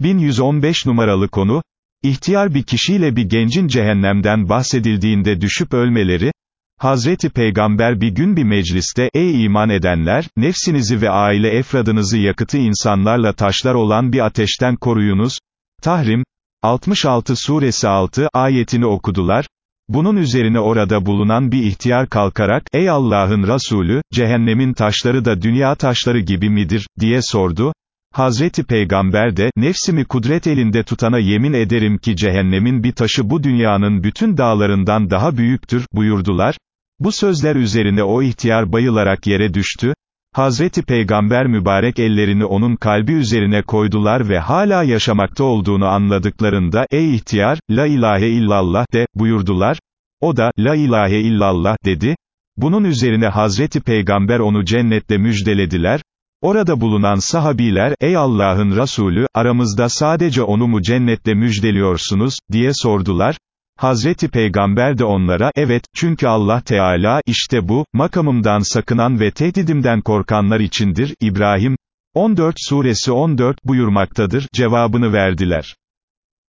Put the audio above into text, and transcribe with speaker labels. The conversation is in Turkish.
Speaker 1: 1115 numaralı konu, İhtiyar bir kişiyle bir gencin cehennemden bahsedildiğinde düşüp ölmeleri, Hazreti Peygamber bir gün bir mecliste, ey iman edenler, nefsinizi ve aile efradınızı yakıtı insanlarla taşlar olan bir ateşten koruyunuz, Tahrim, 66 suresi 6 ayetini okudular, bunun üzerine orada bulunan bir ihtiyar kalkarak, ey Allah'ın Resulü, cehennemin taşları da dünya taşları gibi midir, diye sordu, Hazreti Peygamber de, nefsimi kudret elinde tutana yemin ederim ki cehennemin bir taşı bu dünyanın bütün dağlarından daha büyüktür, buyurdular. Bu sözler üzerine o ihtiyar bayılarak yere düştü. Hazreti Peygamber mübarek ellerini onun kalbi üzerine koydular ve hala yaşamakta olduğunu anladıklarında, ey ihtiyar, la ilahe illallah de, buyurdular. O da, la ilahe illallah, dedi. Bunun üzerine Hazreti Peygamber onu cennette müjdelediler. Orada bulunan sahabiler, ey Allah'ın Resulü, aramızda sadece onu mu cennette müjdeliyorsunuz, diye sordular. Hazreti Peygamber de onlara, evet, çünkü Allah Teala, işte bu, makamımdan sakınan ve tehdidimden korkanlar içindir, İbrahim, 14 suresi 14 buyurmaktadır, cevabını verdiler.